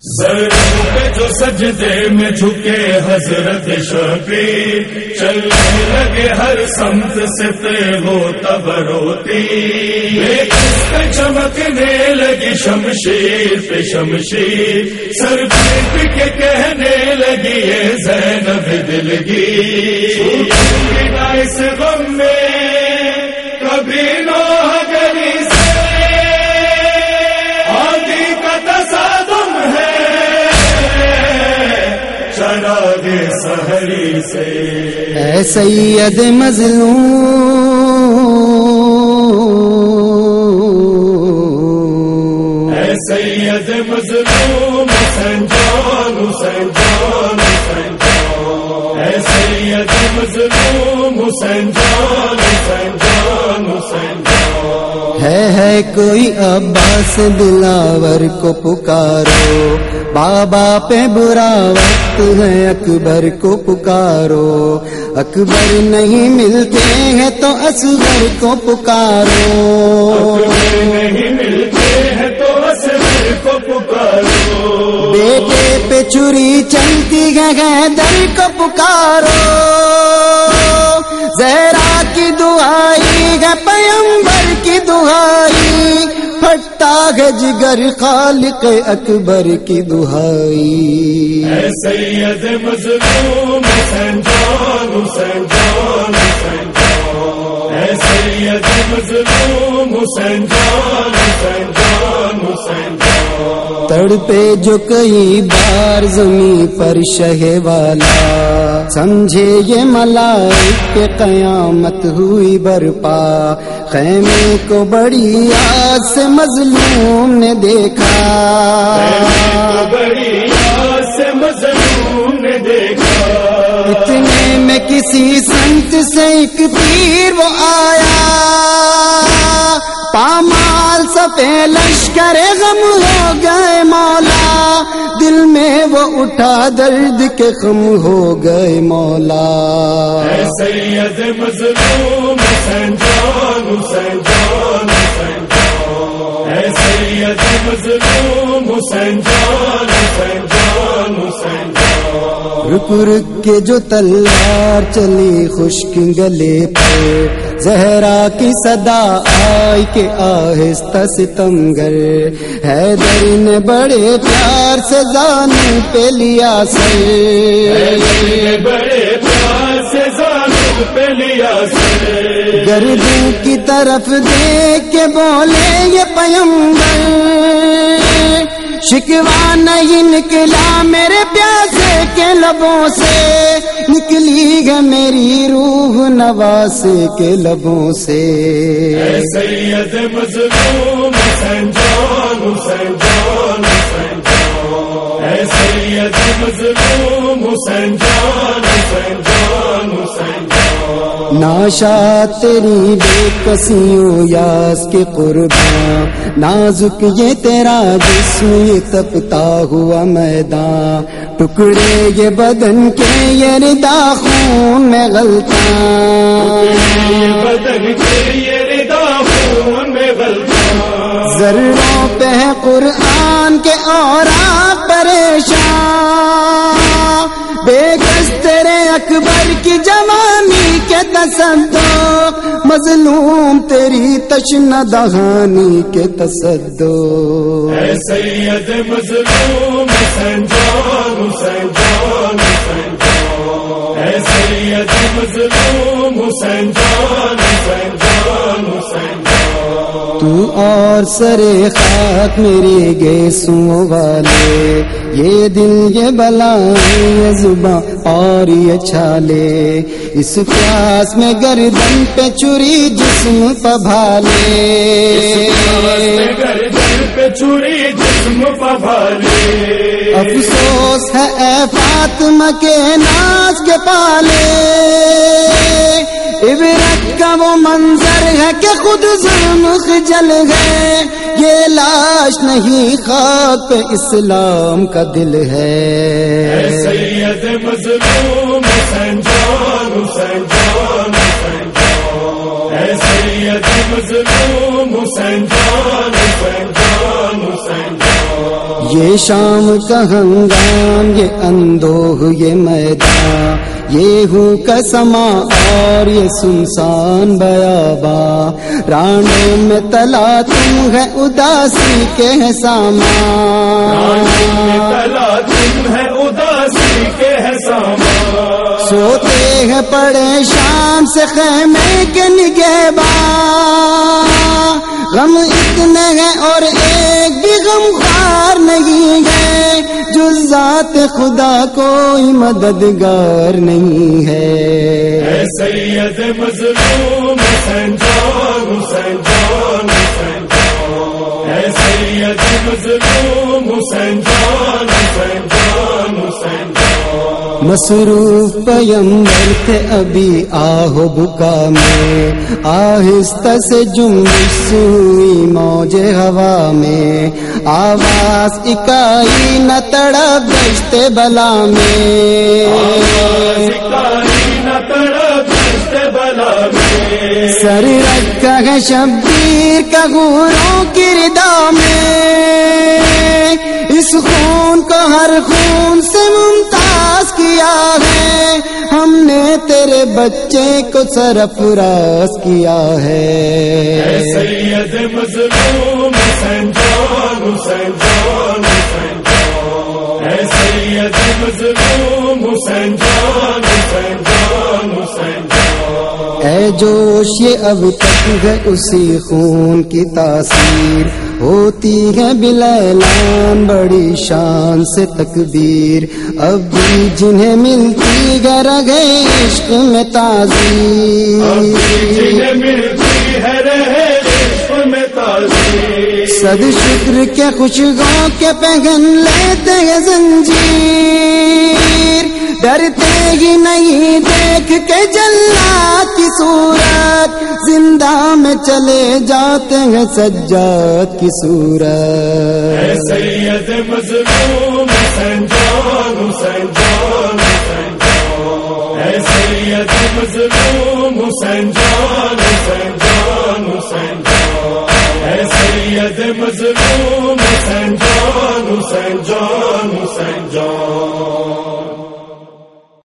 پہ جو سجدے میں جھکے حضرت شبیر چلنے لگے ہر سمت سے تے ہو تب روتی۔ چمکنے لگی شمشیر پہ شمشیر، سر پہ کے کہنے لگی یہ زینب دلگی اس غم میں کبھی نو اے سید مظلوم۔ اے سید مظلوم سنجان سنجان سنجان۔ اے سید مظلوم سنجان سنجان سنجان۔ ہے ہے کوئی عباس دلاور کو پکارو۔ بابا پہ برا وقت ہے اکبر کو پکارو۔ اکبر نہیں ملتے ہیں تو اصغر کو پکارو۔ نہیں ملتے ہیں تو اصغر کو پکارو۔ بیٹے پہ چوری چلتی ہے در کو پکارو۔ زہرا پھٹتا ہے جگر خالق اکبر کی دہائی۔ اے سید مظلوم سنجان سنجان سنجان اے سید مظلوم حسین جان حسین جان۔ پہ جو کئی بار زمین پر شہ والا سمجھے یہ ملائک کے قیامت ہوئی برپا خیمے کو بڑی آس سے مظلوم نے دیکھا بڑی آس مظلوم نے دیکھا اتنے میں کسی سنت سے ایک تیر وہ آیا پامال سفے لشکر غم ہو گئے مولا۔ دل میں وہ اٹھا درد کے غم ہو گئے مولا۔ اے سید مظلوم سنجان سنجان سنجان اے سید مظلوم سنجان سنجان سنجان رک رک کے جو تلوار چلی خشک گلے پہ زہرا کی صدا آئی کے آہستہ ستمگر حیدر نے بڑے پیار سے زان پہ لیا سر۔ بڑے پیار سے زانو پہ لیا گردوں کی طرف دیکھ کے بولے یہ پیمبر شکوا نہیں نکلا میرے پیاسے کے لبوں سے۔ نکلی ہے میری روح نواسے کے لبوں سے۔ اے سید مظلوم سنجان سنجان سنجان اے سید مظلوم جان، حسین جان۔ ناشا تیری بے کسیوں یاس کے قرباں نازک یہ تیرا جسم یہ تپتا ہوا میدان ٹکڑے یہ بدن کے یہ ردا خون میں غلطاں۔ ذروں پہ ہے قرآن کے اور آپ پریشان بے کس تیرے اکبر کی جوانی کے تصدق، مظلوم تیری تشن دہانی کے تصدق۔ اے سید مظلوم سنجان سنجان سنجان اے سید مظلوم سنجان تو اور سرے خاک میرے گیسوں والے یہ دل یہ بلا یہ زباں اور یہ چھالے۔ اس پیاس میں گردن پہ چوری جسم پبھالے۔ گردن پہ چوری جسم پبھالے۔ افسوس ہے اے فاطمہ کے ناز کے پالے۔ عبرت کا وہ منظر ہے کہ خود ظلم جل گئے یہ لاش نہیں خاک پہ اسلام کا دل اے ہے سید مظلوم سنجان سنجان سنجان۔ اے سید مظلوم سنجان سنجان سنجان۔ یہ شام کا ہنگام یہ اندوہ یہ میدان۔ یہ ہوں کا سما اور یہ سنسان بیابا رانوں میں تلا تم ہے اداسی کے ہے سامان تلا تم ہے اداسی کے ہے سامان۔ سوتے ہیں پریشان سے خیمے کے نگے با۔ غم اتنے ہیں اور ایک بھی غم ذات خدا کوئی مددگار نہیں ہے۔ اے سید مظلوم حسین جان حسین جان۔ مصروف پیمبر تھے ابھی آہو بکا میں۔ آہستہ سے جنبش سوئی موج ہوا میں۔ آواز اکائی نہ تڑا گشتے بلا میں۔ بلا میں۔ سر رکھا ہے شبیر کا گوروں کی ردا میں۔ اس خون کو ہر خون سے ممتاز کیا ہے۔ ہم نے تیرے بچے کو سرفراز کیا اے ہے سید مظلوم حسین جان حسین جان حسین جان۔ اے سید مظلوم حسین جان حسین جان حسین اے جوش یہ اب تک ہے اسی خون کی تاثیر ہوتی ہے بلیلان بڑی شان سے تکبیر۔ اب بھی جنہیں ملتی گر گئے عشق میں تازی صد شکر کے خوشگاں کے پہن لیتے ہیں زنجیر۔ ڈرتے ہی نہیں دیکھ کے کی صورت زندہ میں چلے جاتے ہیں سجاد کی صورت۔ سید مظلوم سنجان سنجان سنجان۔ سید مظلوم سنجان سنجان سنجان۔ سید مظلوم سنجان سنجان سنجان۔